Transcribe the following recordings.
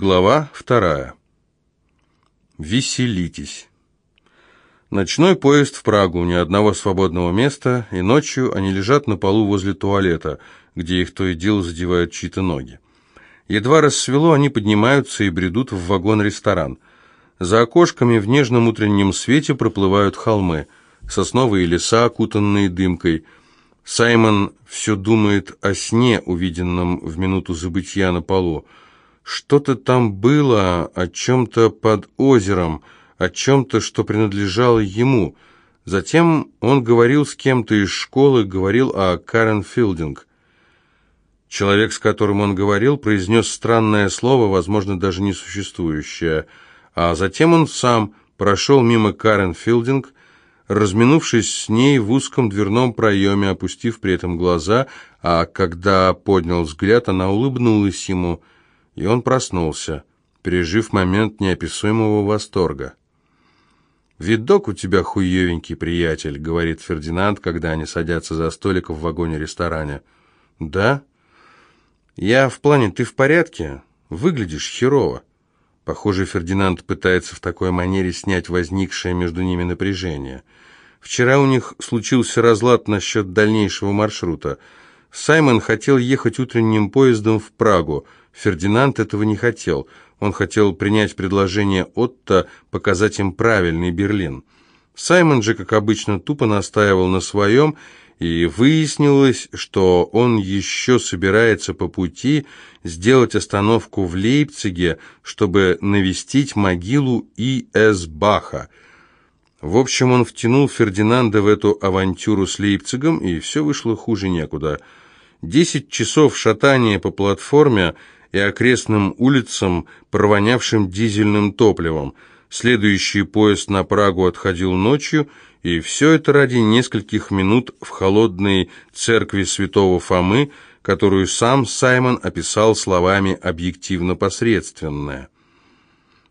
Глава вторая. Веселитесь. Ночной поезд в Прагу, ни одного свободного места, и ночью они лежат на полу возле туалета, где их то и дело задевают чьи-то ноги. Едва рассвело, они поднимаются и бредут в вагон-ресторан. За окошками в нежном утреннем свете проплывают холмы, сосновые леса, окутанные дымкой. Саймон все думает о сне, увиденном в минуту забытья на полу. Что-то там было, о чем-то под озером, о чем-то, что принадлежало ему. Затем он говорил с кем-то из школы, говорил о Карен Филдинг. Человек, с которым он говорил, произнес странное слово, возможно, даже несуществующее. А затем он сам прошел мимо Карен Филдинг, разминувшись с ней в узком дверном проеме, опустив при этом глаза, а когда поднял взгляд, она улыбнулась ему – и он проснулся, пережив момент неописуемого восторга. «Видок у тебя хуевенький, приятель», — говорит Фердинанд, когда они садятся за столик в вагоне-ресторане. «Да?» «Я в плане, ты в порядке? Выглядишь херово». Похоже, Фердинанд пытается в такой манере снять возникшее между ними напряжение. Вчера у них случился разлад насчет дальнейшего маршрута. Саймон хотел ехать утренним поездом в Прагу, Фердинанд этого не хотел. Он хотел принять предложение Отто показать им правильный Берлин. Саймон же, как обычно, тупо настаивал на своем, и выяснилось, что он еще собирается по пути сделать остановку в Лейпциге, чтобы навестить могилу И.С. Баха. В общем, он втянул Фердинанда в эту авантюру с Лейпцигом, и все вышло хуже некуда. Десять часов шатания по платформе – и окрестным улицам, провонявшим дизельным топливом. Следующий поезд на Прагу отходил ночью, и все это ради нескольких минут в холодной церкви святого Фомы, которую сам Саймон описал словами «объективно посредственная».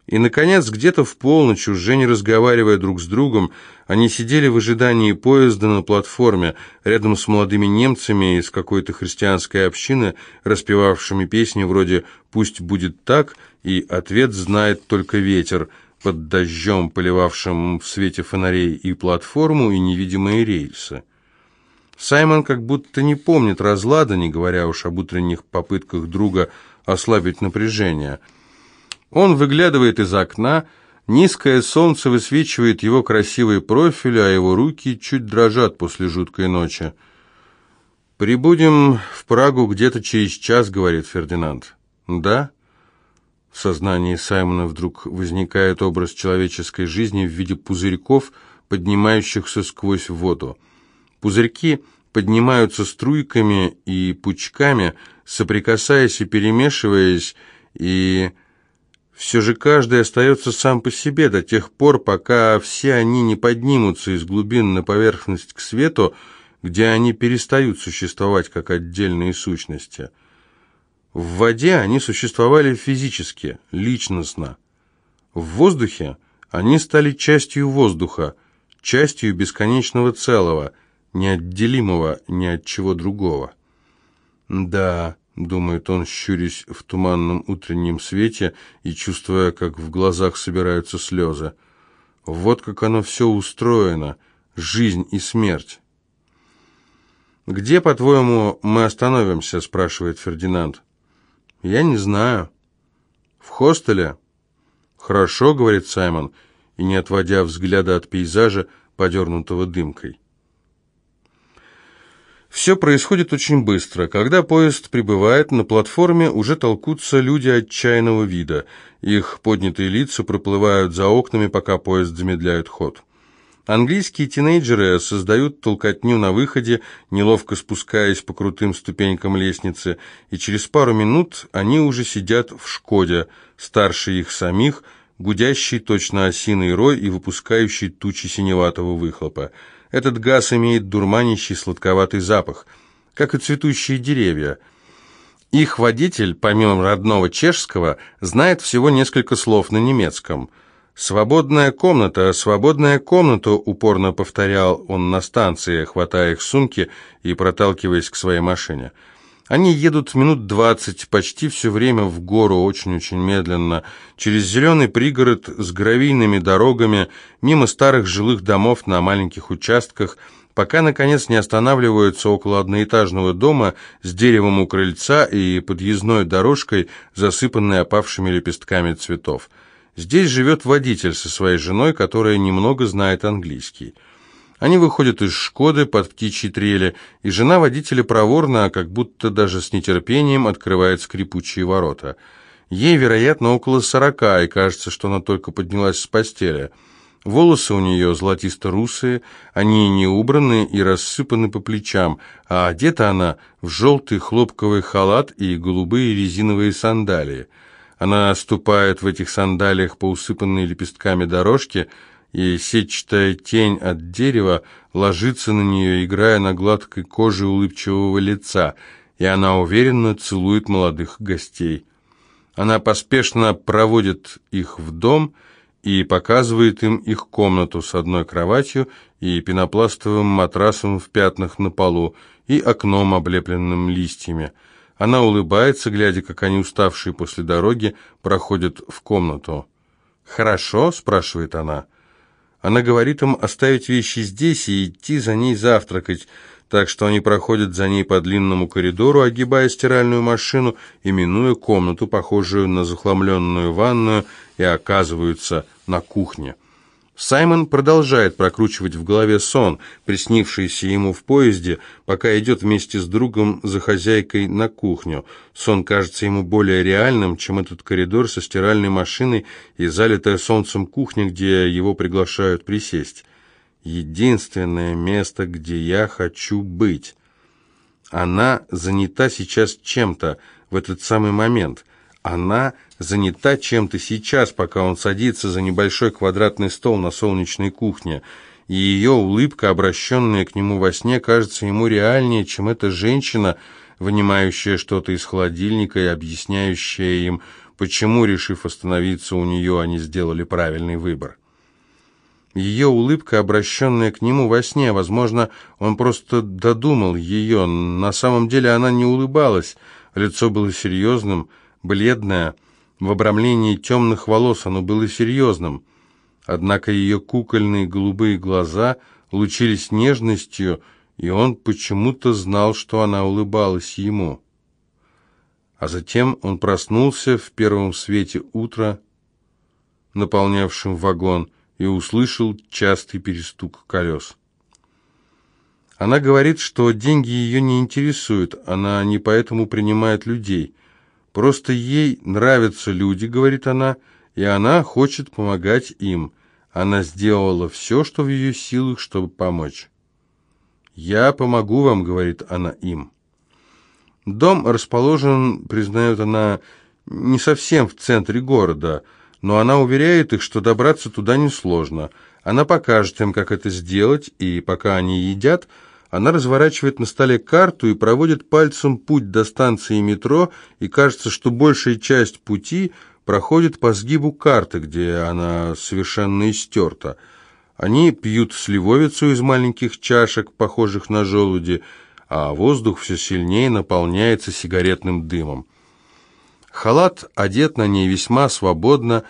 И, наконец, где-то в полночь, уже не разговаривая друг с другом, они сидели в ожидании поезда на платформе, рядом с молодыми немцами из какой-то христианской общины, распевавшими песни вроде «Пусть будет так» и «Ответ знает только ветер», под дождем, поливавшим в свете фонарей и платформу, и невидимые рельсы. Саймон как будто не помнит разлада, не говоря уж об утренних попытках друга ослабить напряжение – он выглядывает из окна, низкое солнце высвечивает его красивый профиль, а его руки чуть дрожат после жуткой ночи. «Прибудем в Прагу где-то через час», — говорит Фердинанд. «Да?» В сознании Саймона вдруг возникает образ человеческой жизни в виде пузырьков, поднимающихся сквозь воду. Пузырьки поднимаются струйками и пучками, соприкасаясь и перемешиваясь, и все же каждый остается сам по себе до тех пор, пока все они не поднимутся из глубин на поверхность к свету, где они перестают существовать как отдельные сущности. В воде они существовали физически, личностно. В воздухе они стали частью воздуха, частью бесконечного целого, неотделимого ни от чего другого. Да, думает он, щурясь в туманном утреннем свете и чувствуя, как в глазах собираются слезы. Вот как оно все устроено, жизнь и смерть. «Где, по-твоему, мы остановимся?» – спрашивает Фердинанд. «Я не знаю». «В хостеле?» «Хорошо», – говорит Саймон, и, не отводя взгляда от пейзажа, подернутого дымкой. Все происходит очень быстро. Когда поезд прибывает, на платформе уже толкутся люди отчаянного вида. Их поднятые лица проплывают за окнами, пока поезд замедляет ход. Английские тинейджеры создают толкотню на выходе, неловко спускаясь по крутым ступенькам лестницы, и через пару минут они уже сидят в «Шкоде», старше их самих, гудящий точно осиный рой и выпускающий тучи синеватого выхлопа. Этот газ имеет дурманящий сладковатый запах, как и цветущие деревья. Их водитель, помимо родного чешского, знает всего несколько слов на немецком. «Свободная комната, свободная комната», — упорно повторял он на станции, хватая их сумки и проталкиваясь к своей машине. Они едут минут двадцать, почти все время в гору, очень-очень медленно, через зеленый пригород с гравийными дорогами, мимо старых жилых домов на маленьких участках, пока, наконец, не останавливаются около одноэтажного дома с деревом у крыльца и подъездной дорожкой, засыпанной опавшими лепестками цветов. Здесь живет водитель со своей женой, которая немного знает английский. Они выходят из «Шкоды» под птичьи трели, и жена водителя проворно, как будто даже с нетерпением, открывает скрипучие ворота. Ей, вероятно, около сорока, и кажется, что она только поднялась с постели. Волосы у нее золотисто-русые, они не убраны и рассыпаны по плечам, а одета она в желтый хлопковый халат и голубые резиновые сандалии. Она ступает в этих сандалиях по усыпанной лепестками дорожке, и сетчатая тень от дерева ложится на нее, играя на гладкой коже улыбчивого лица, и она уверенно целует молодых гостей. Она поспешно проводит их в дом и показывает им их комнату с одной кроватью и пенопластовым матрасом в пятнах на полу и окном, облепленным листьями. Она улыбается, глядя, как они, уставшие после дороги, проходят в комнату. «Хорошо?» – спрашивает она. Она говорит им оставить вещи здесь и идти за ней завтракать, так что они проходят за ней по длинному коридору, огибая стиральную машину и минуя комнату, похожую на захламленную ванную, и оказываются на кухне. Саймон продолжает прокручивать в голове сон, приснившийся ему в поезде, пока идет вместе с другом за хозяйкой на кухню. Сон кажется ему более реальным, чем этот коридор со стиральной машиной и залитая солнцем кухня, где его приглашают присесть. Единственное место, где я хочу быть. Она занята сейчас чем-то в этот самый момент. Она занята чем-то сейчас, пока он садится за небольшой квадратный стол на солнечной кухне, и ее улыбка, обращенная к нему во сне, кажется ему реальнее, чем эта женщина, вынимающая что-то из холодильника и объясняющая им, почему, решив остановиться у нее, они сделали правильный выбор. Ее улыбка, обращенная к нему во сне, возможно, он просто додумал ее, на самом деле она не улыбалась, лицо было серьезным, бледное, в обрамлении темных волос оно было серьезным, однако ее кукольные голубые глаза лучились нежностью, и он почему-то знал, что она улыбалась ему. А затем он проснулся в первом свете утра, наполнявшем вагон, и услышал частый перестук колес. Она говорит, что деньги ее не интересуют, она не поэтому принимает людей – Просто ей нравятся люди, говорит она, и она хочет помогать им. Она сделала все, что в ее силах, чтобы помочь. «Я помогу вам», — говорит она им. Дом расположен, признает она, не совсем в центре города, но она уверяет их, что добраться туда несложно. Она покажет им, как это сделать, и пока они едят, она разворачивает на столе карту и проводит пальцем путь до станции метро, и кажется, что большая часть пути проходит по сгибу карты, где она совершенно истерта. Они пьют сливовицу из маленьких чашек, похожих на желуди, а воздух все сильнее наполняется сигаретным дымом. Халат одет на ней весьма свободно,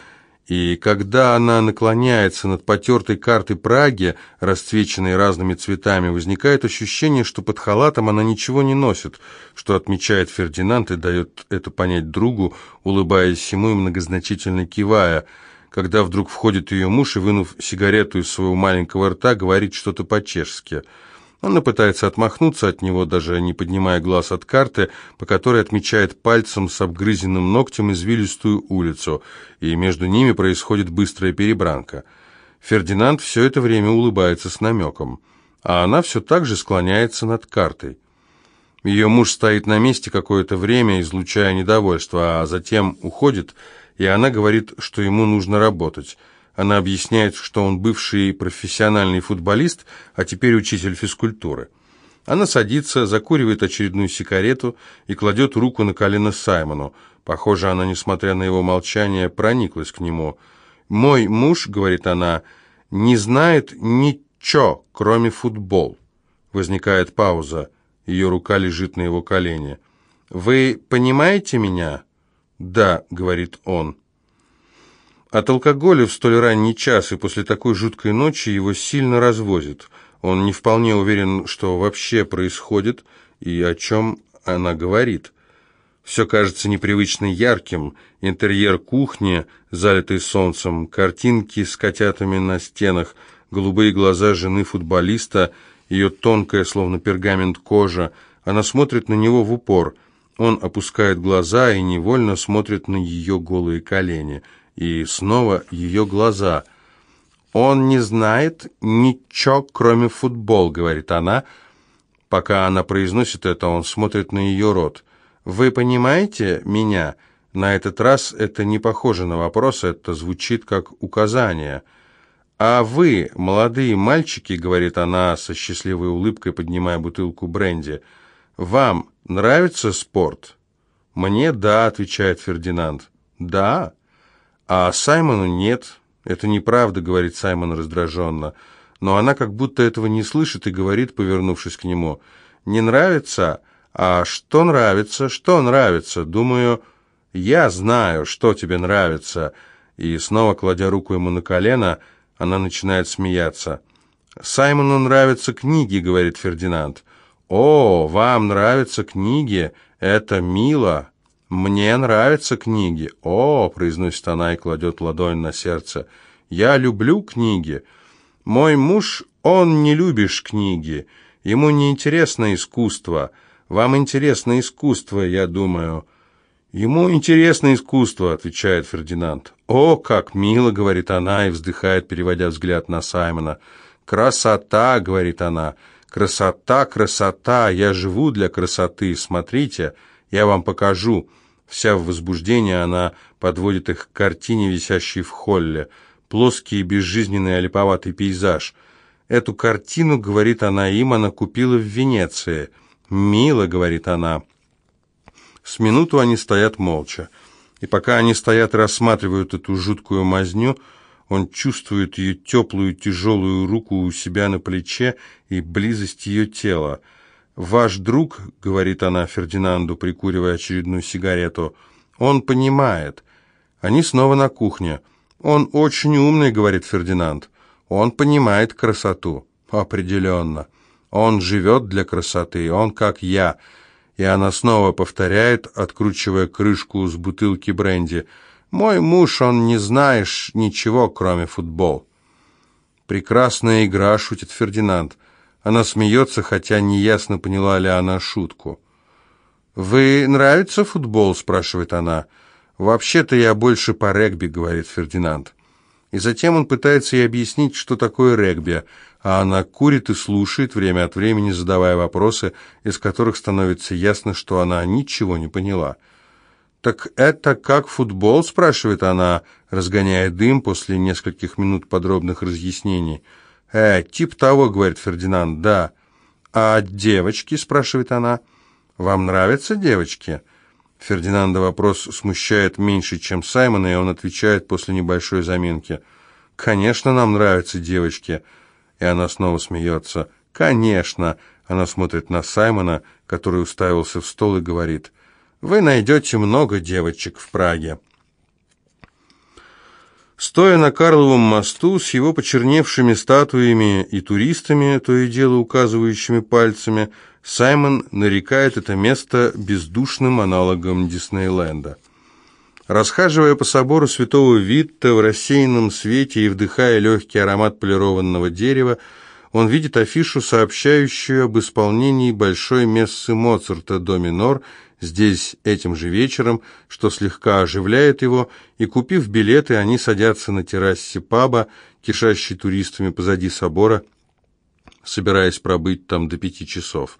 и когда она наклоняется над потертой картой Праги, расцвеченной разными цветами, возникает ощущение, что под халатом она ничего не носит, что отмечает Фердинанд и дает это понять другу, улыбаясь ему и многозначительно кивая, когда вдруг входит ее муж и, вынув сигарету из своего маленького рта, говорит что-то по-чешски – она пытается отмахнуться от него, даже не поднимая глаз от карты, по которой отмечает пальцем с обгрызенным ногтем извилистую улицу, и между ними происходит быстрая перебранка. Фердинанд все это время улыбается с намеком, а она все так же склоняется над картой. Ее муж стоит на месте какое-то время, излучая недовольство, а затем уходит, и она говорит, что ему нужно работать – она объясняет, что он бывший профессиональный футболист, а теперь учитель физкультуры. Она садится, закуривает очередную сигарету и кладет руку на колено Саймону. Похоже, она, несмотря на его молчание, прониклась к нему. «Мой муж, — говорит она, — не знает ничего, кроме футбол». Возникает пауза. Ее рука лежит на его колене. «Вы понимаете меня?» «Да», — говорит он. От алкоголя в столь ранний час и после такой жуткой ночи его сильно развозит. Он не вполне уверен, что вообще происходит и о чем она говорит. Все кажется непривычно ярким. Интерьер кухни, залитый солнцем, картинки с котятами на стенах, голубые глаза жены футболиста, ее тонкая, словно пергамент кожа. Она смотрит на него в упор. Он опускает глаза и невольно смотрит на ее голые колени. И снова ее глаза. «Он не знает ничего, кроме футбол», — говорит она. Пока она произносит это, он смотрит на ее рот. «Вы понимаете меня?» На этот раз это не похоже на вопрос, это звучит как указание. «А вы, молодые мальчики», — говорит она со счастливой улыбкой, поднимая бутылку бренди, — «вам нравится спорт?» «Мне да», — отвечает Фердинанд. «Да?» «А Саймону нет». «Это неправда», — говорит Саймон раздраженно. Но она как будто этого не слышит и говорит, повернувшись к нему. «Не нравится?» «А что нравится? Что нравится? Думаю, я знаю, что тебе нравится». И снова, кладя руку ему на колено, она начинает смеяться. «Саймону нравятся книги», — говорит Фердинанд. «О, вам нравятся книги? Это мило. Мне нравятся книги. О», — произносит она и кладет ладонь на сердце. «Я люблю книги. Мой муж, он не любишь книги. Ему не интересно искусство». Вам интересно искусство, я думаю». «Ему интересно искусство», — отвечает Фердинанд. «О, как мило», — говорит она и вздыхает, переводя взгляд на Саймона. «Красота», — говорит она, — «красота, красота, я живу для красоты, смотрите, я вам покажу». Вся в возбуждении она подводит их к картине, висящей в холле. Плоский и безжизненный олиповатый пейзаж. Эту картину, говорит она им, она купила в Венеции — «Мило», — говорит она. С минуту они стоят молча. И пока они стоят и рассматривают эту жуткую мазню, он чувствует ее теплую тяжелую руку у себя на плече и близость ее тела. «Ваш друг», — говорит она Фердинанду, прикуривая очередную сигарету, — «он понимает». Они снова на кухне. «Он очень умный», — говорит Фердинанд. «Он понимает красоту». «Определенно». Он живет для красоты, он как я. И она снова повторяет, откручивая крышку с бутылки бренди. Мой муж, он не знаешь ничего, кроме футбол. Прекрасная игра, шутит Фердинанд. Она смеется, хотя неясно поняла ли она шутку. «Вы нравится футбол?» – спрашивает она. «Вообще-то я больше по регби», – говорит Фердинанд. И затем он пытается ей объяснить, что такое регби – а она курит и слушает, время от времени задавая вопросы, из которых становится ясно, что она ничего не поняла. «Так это как футбол?» – спрашивает она, разгоняя дым после нескольких минут подробных разъяснений. «Э, тип того», – говорит Фердинанд, – «да». «А девочки?» – спрашивает она. «Вам нравятся девочки?» Фердинанда вопрос смущает меньше, чем Саймона, и он отвечает после небольшой заминки. «Конечно, нам нравятся девочки». И она снова смеется. «Конечно!» Она смотрит на Саймона, который уставился в стол и говорит. «Вы найдете много девочек в Праге». Стоя на Карловом мосту с его почерневшими статуями и туристами, то и дело указывающими пальцами, Саймон нарекает это место бездушным аналогом Диснейленда. Расхаживая по собору святого Витта в рассеянном свете и вдыхая легкий аромат полированного дерева, он видит афишу, сообщающую об исполнении большой мессы Моцарта до минор здесь этим же вечером, что слегка оживляет его, и, купив билеты, они садятся на террасе паба, кишащей туристами позади собора, собираясь пробыть там до пяти часов.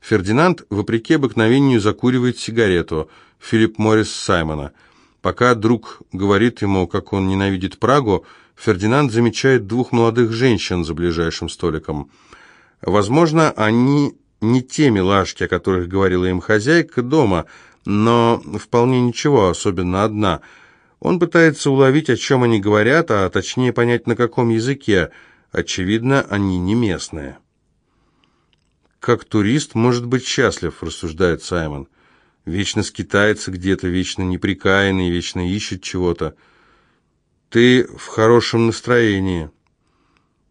Фердинанд, вопреки обыкновению, закуривает сигарету. Филипп Моррис Саймона – Пока друг говорит ему, как он ненавидит Прагу, Фердинанд замечает двух молодых женщин за ближайшим столиком. Возможно, они не те милашки, о которых говорила им хозяйка дома, но вполне ничего, особенно одна. Он пытается уловить, о чем они говорят, а точнее понять, на каком языке. Очевидно, они не местные. «Как турист может быть счастлив», — рассуждает Саймон. Вечно скитается где-то, вечно неприкаянный, вечно ищет чего-то. Ты в хорошем настроении.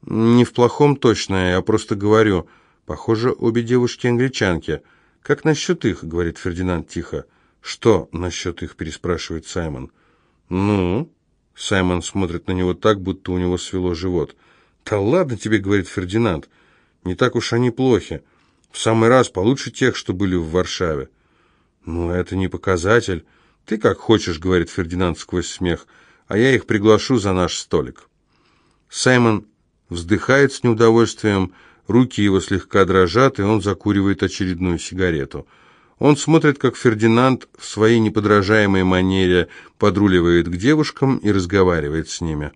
Не в плохом точно, я просто говорю. Похоже, обе девушки англичанки. Как насчет их, говорит Фердинанд тихо. Что насчет их, переспрашивает Саймон. Ну? Саймон смотрит на него так, будто у него свело живот. «Да ладно тебе», — говорит Фердинанд, — «не так уж они плохи. В самый раз получше тех, что были в Варшаве». «Ну, это не показатель. Ты как хочешь», — говорит Фердинанд сквозь смех, — «а я их приглашу за наш столик». Саймон вздыхает с неудовольствием, руки его слегка дрожат, и он закуривает очередную сигарету. Он смотрит, как Фердинанд в своей неподражаемой манере подруливает к девушкам и разговаривает с ними.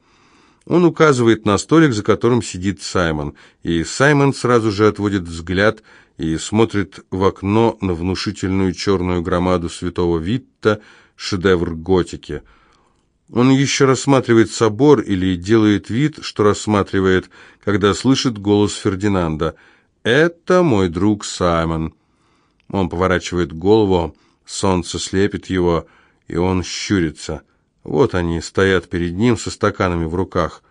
Он указывает на столик, за которым сидит Саймон, и Саймон сразу же отводит взгляд и смотрит в окно на внушительную черную громаду святого Витта, шедевр готики. Он еще рассматривает собор или делает вид, что рассматривает, когда слышит голос Фердинанда. «Это мой друг Саймон». Он поворачивает голову, солнце слепит его, и он щурится – вот они стоят перед ним со стаканами в руках.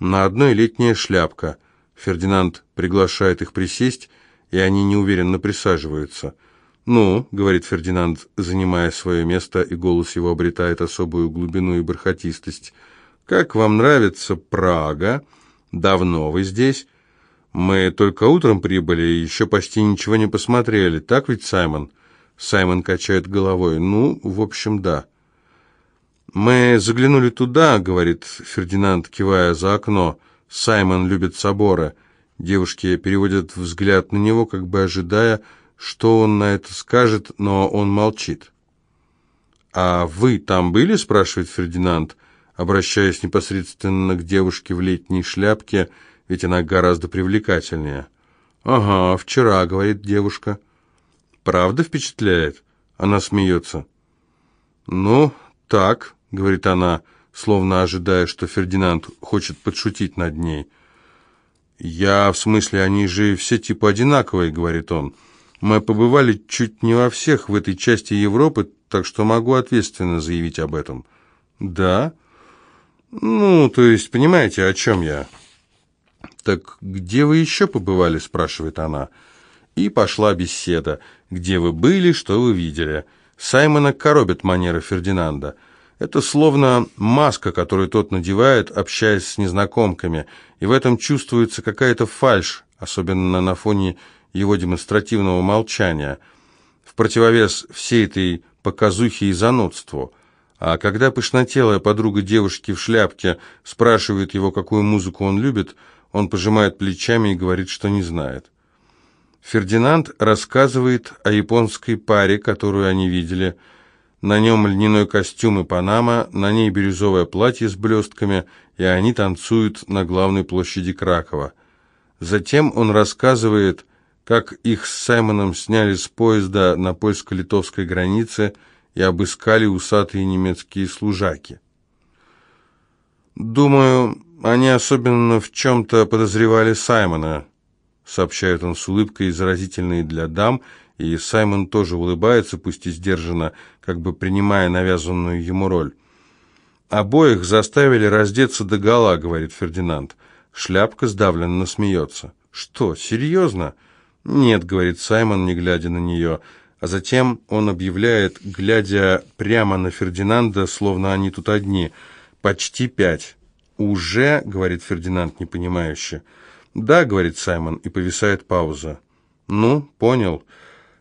На одной летняя шляпка. Фердинанд приглашает их присесть, и они неуверенно присаживаются. «Ну», — говорит Фердинанд, занимая свое место, и голос его обретает особую глубину и бархатистость, «как вам нравится Прага? Давно вы здесь?» «Мы только утром прибыли и еще почти ничего не посмотрели, так ведь, Саймон?» Саймон качает головой. «Ну, в общем, да». «Мы заглянули туда», — говорит Фердинанд, кивая за окно. «Саймон любит соборы». Девушки переводят взгляд на него, как бы ожидая, что он на это скажет, но он молчит. «А вы там были?» — спрашивает Фердинанд, обращаясь непосредственно к девушке в летней шляпке, ведь она гораздо привлекательнее. «Ага, вчера», — говорит девушка. «Правда впечатляет?» — она смеется. «Ну, так», — говорит она, словно ожидая, что Фердинанд хочет подшутить над ней. «Я, в смысле, они же все типа одинаковые», — говорит он. «Мы побывали чуть не во всех в этой части Европы, так что могу ответственно заявить об этом». «Да?» «Ну, то есть, понимаете, о чем я?» «Так где вы еще побывали?» — спрашивает она. И пошла беседа. «Где вы были, что вы видели?» Саймона коробит манера Фердинанда. Это словно маска, которую тот надевает, общаясь с незнакомками, и в этом чувствуется какая-то фальшь, особенно на фоне его демонстративного молчания, в противовес всей этой показухе и занудству. А когда пышнотелая подруга девушки в шляпке спрашивает его, какую музыку он любит, он пожимает плечами и говорит, что не знает. Фердинанд рассказывает о японской паре, которую они видели – на нем льняной костюм и панама, на ней бирюзовое платье с блестками, и они танцуют на главной площади Кракова. Затем он рассказывает, как их с Саймоном сняли с поезда на польско-литовской границе и обыскали усатые немецкие служаки. «Думаю, они особенно в чем-то подозревали Саймона», сообщает он с улыбкой, заразительной для дам, и Саймон тоже улыбается, пусть и сдержанно, как бы принимая навязанную ему роль. «Обоих заставили раздеться догола», — говорит Фердинанд. Шляпка сдавленно смеется. «Что, серьезно?» «Нет», — говорит Саймон, не глядя на нее. А затем он объявляет, глядя прямо на Фердинанда, словно они тут одни. «Почти пять». «Уже?» — говорит Фердинанд непонимающе. «Да», — говорит Саймон, и повисает пауза. «Ну, понял».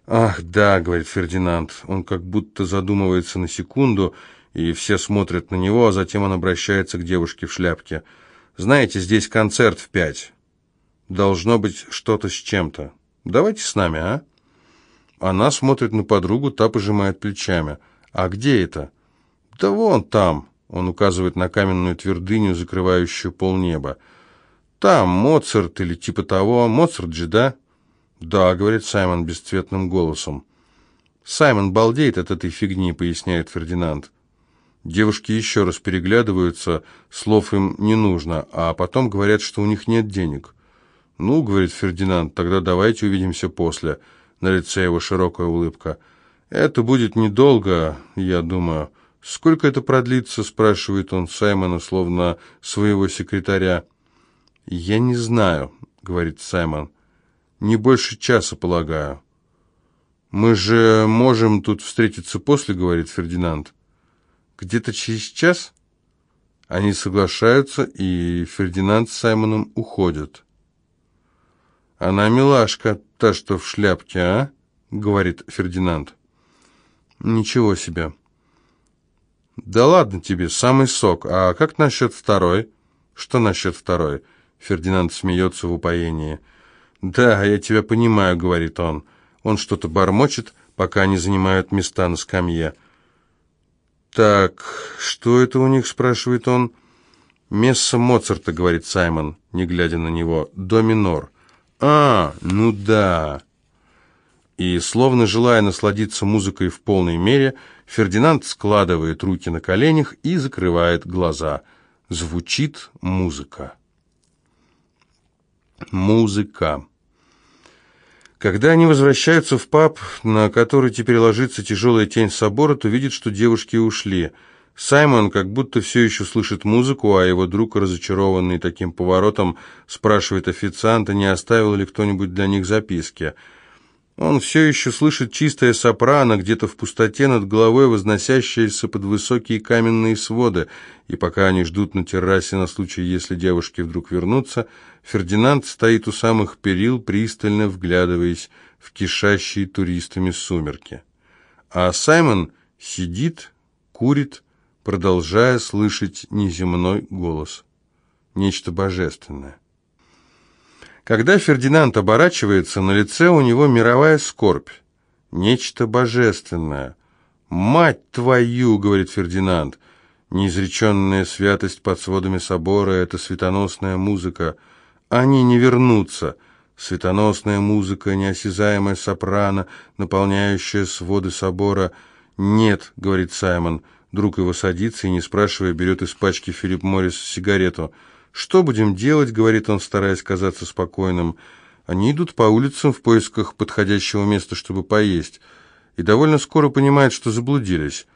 «Ах, да», — говорит Фердинанд, он как будто задумывается на секунду, и все смотрят на него, а затем он обращается к девушке в шляпке. «Знаете, здесь концерт в пять. Должно быть что-то с чем-то. Давайте с нами, а?» Она смотрит на подругу, та пожимает плечами. «А где это?» «Да вон там», — он указывает на каменную твердыню, закрывающую полнеба. «Там Моцарт или типа того. Моцарт же, да?» «Да», — говорит Саймон бесцветным голосом. «Саймон балдеет от этой фигни», — поясняет Фердинанд. Девушки еще раз переглядываются, слов им не нужно, а потом говорят, что у них нет денег. «Ну», — говорит Фердинанд, — «тогда давайте увидимся после». На лице его широкая улыбка. «Это будет недолго, я думаю». «Сколько это продлится?» – спрашивает он Саймона, словно своего секретаря. «Я не знаю», — говорит Саймон. «Не больше часа, полагаю». «Мы же можем тут встретиться после», — говорит Фердинанд. «Где-то через час?» Они соглашаются, и Фердинанд с Саймоном уходят. «Она милашка, та, что в шляпке, а?» — говорит Фердинанд. «Ничего себе». «Да ладно тебе, самый сок. А как насчет второй?» «Что насчет второй?» Фердинанд смеется в упоении. «Да, я тебя понимаю», — говорит он. Он что-то бормочет, пока они занимают места на скамье. «Так, что это у них?» — спрашивает он. «Месса Моцарта», — говорит Саймон, не глядя на него. «До минор». «А, ну да». И, словно желая насладиться музыкой в полной мере, Фердинанд складывает руки на коленях и закрывает глаза. Звучит музыка. Музыка. Когда они возвращаются в паб, на который теперь ложится тяжелая тень собора, то видят, что девушки ушли. Саймон как будто все еще слышит музыку, а его друг, разочарованный таким поворотом, спрашивает официанта, не оставил ли кто-нибудь для них записки. Он все еще слышит чистое сопрано где-то в пустоте над головой, возносящееся под высокие каменные своды, и пока они ждут на террасе на случай, если девушки вдруг вернутся, Фердинанд стоит у самых перил, пристально вглядываясь в кишащие туристами сумерки. А Саймон сидит, курит, продолжая слышать неземной голос. Нечто божественное. Когда Фердинанд оборачивается, на лице у него мировая скорбь. Нечто божественное. «Мать твою!» — говорит Фердинанд. Неизреченная святость под сводами собора — это светоносная музыка. Они не вернутся. Светоносная музыка, неосязаемая сопрано, наполняющая своды собора. «Нет», — говорит Саймон. Друг его садится и, не спрашивая, берет из пачки Филипп Моррис сигарету — «Что будем делать?» — говорит он, стараясь казаться спокойным. Они идут по улицам в поисках подходящего места, чтобы поесть, и довольно скоро понимают, что заблудились.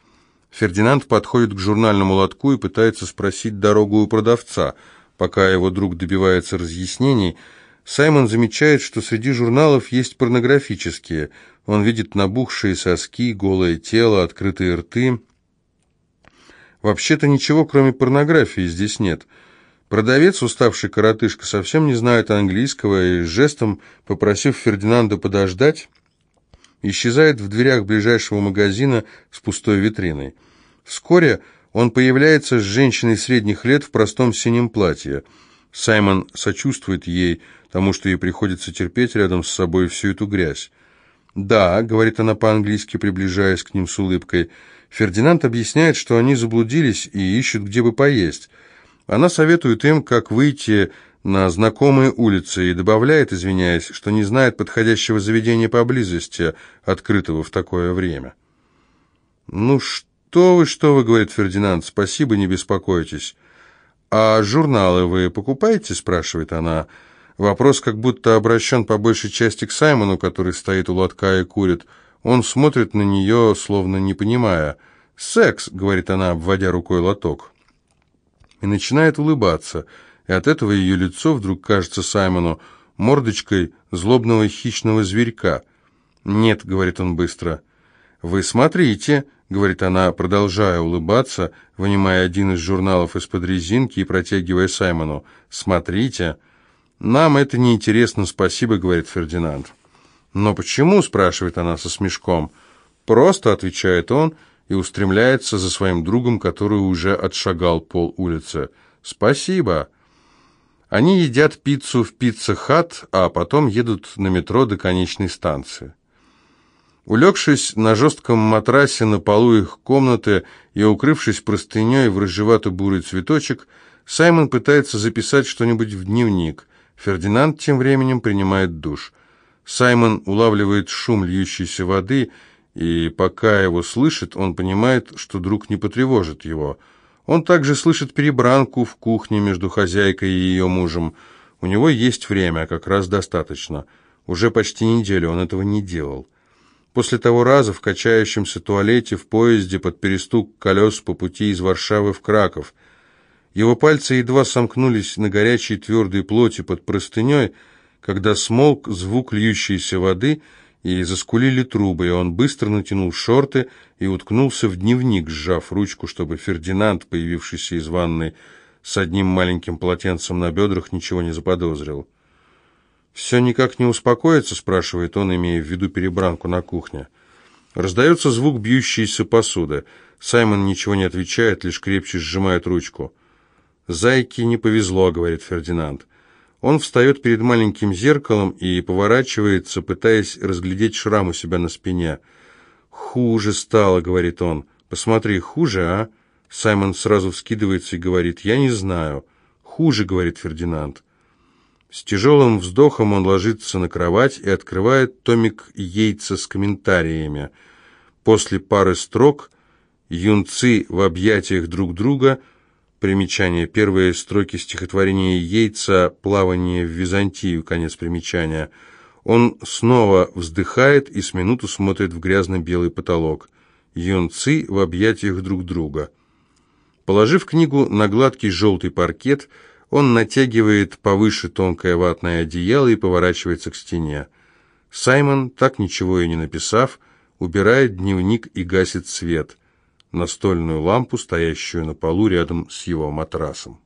Фердинанд подходит к журнальному лотку и пытается спросить дорогу у продавца. Пока его друг добивается разъяснений, Саймон замечает, что среди журналов есть порнографические. Он видит набухшие соски, голое тело, открытые рты. Вообще-то ничего, кроме порнографии, здесь нет — Продавец, уставший коротышка, совсем не знает английского и жестом, попросив Фердинанда подождать, исчезает в дверях ближайшего магазина с пустой витриной. Вскоре он появляется с женщиной средних лет в простом синем платье. Саймон сочувствует ей, тому, что ей приходится терпеть рядом с собой всю эту грязь. «Да», — говорит она по-английски, приближаясь к ним с улыбкой, — Фердинанд объясняет, что они заблудились и ищут, где бы поесть. Она советует им, как выйти на знакомые улицы и добавляет, извиняясь, что не знает подходящего заведения поблизости, открытого в такое время. «Ну что вы, что вы», — говорит Фердинанд, — «спасибо, не беспокойтесь». «А журналы вы покупаете?» — спрашивает она. Вопрос как будто обращен по большей части к Саймону, который стоит у лотка и курит. Он смотрит на нее, словно не понимая. «Секс», — говорит она, обводя рукой лоток и начинает улыбаться, и от этого ее лицо вдруг кажется Саймону мордочкой злобного хищного зверька. «Нет», — говорит он быстро. «Вы смотрите», — говорит она, продолжая улыбаться, вынимая один из журналов из-под резинки и протягивая Саймону. «Смотрите». «Нам это не интересно, спасибо», — говорит Фердинанд. «Но почему?» — спрашивает она со смешком. «Просто», — отвечает он, — и устремляется за своим другом, который уже отшагал пол улицы. «Спасибо!» Они едят пиццу в пицца-хат, а потом едут на метро до конечной станции. Улегшись на жестком матрасе на полу их комнаты и укрывшись простыней в рыжевато-бурый цветочек, Саймон пытается записать что-нибудь в дневник. Фердинанд тем временем принимает душ. Саймон улавливает шум льющейся воды и пока его слышит, он понимает, что друг не потревожит его. Он также слышит перебранку в кухне между хозяйкой и ее мужем. У него есть время, как раз достаточно. Уже почти неделю он этого не делал. После того раза в качающемся туалете в поезде под перестук колес по пути из Варшавы в Краков. Его пальцы едва сомкнулись на горячей твердой плоти под простыней, когда смолк звук льющейся воды и заскулили трубы, и он быстро натянул шорты и уткнулся в дневник, сжав ручку, чтобы Фердинанд, появившийся из ванной с одним маленьким полотенцем на бедрах, ничего не заподозрил. «Все никак не успокоится?» – спрашивает он, имея в виду перебранку на кухне. Раздается звук бьющейся посуды. Саймон ничего не отвечает, лишь крепче сжимает ручку. «Зайке не повезло», — говорит Фердинанд. Он встает перед маленьким зеркалом и поворачивается, пытаясь разглядеть шрам у себя на спине. «Хуже стало», — говорит он. «Посмотри, хуже, а?» Саймон сразу вскидывается и говорит, «Я не знаю». «Хуже», — говорит Фердинанд. С тяжелым вздохом он ложится на кровать и открывает томик Яйца с комментариями. После пары строк «Юнцы в объятиях друг друга» Примечание. Первые строки стихотворения Яйца «Плавание в Византию». Конец примечания. Он снова вздыхает и с минуту смотрит в грязно-белый потолок. Юнцы в объятиях друг друга. Положив книгу на гладкий желтый паркет, он натягивает повыше тонкое ватное одеяло и поворачивается к стене. Саймон, так ничего и не написав, убирает дневник и гасит свет. Настольную лампу, стоящую на полу рядом с его матрасом.